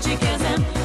Chickens and